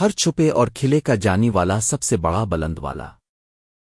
ہر چھپے اور کھلے کا جانی والا سب سے بڑا بلند والا۔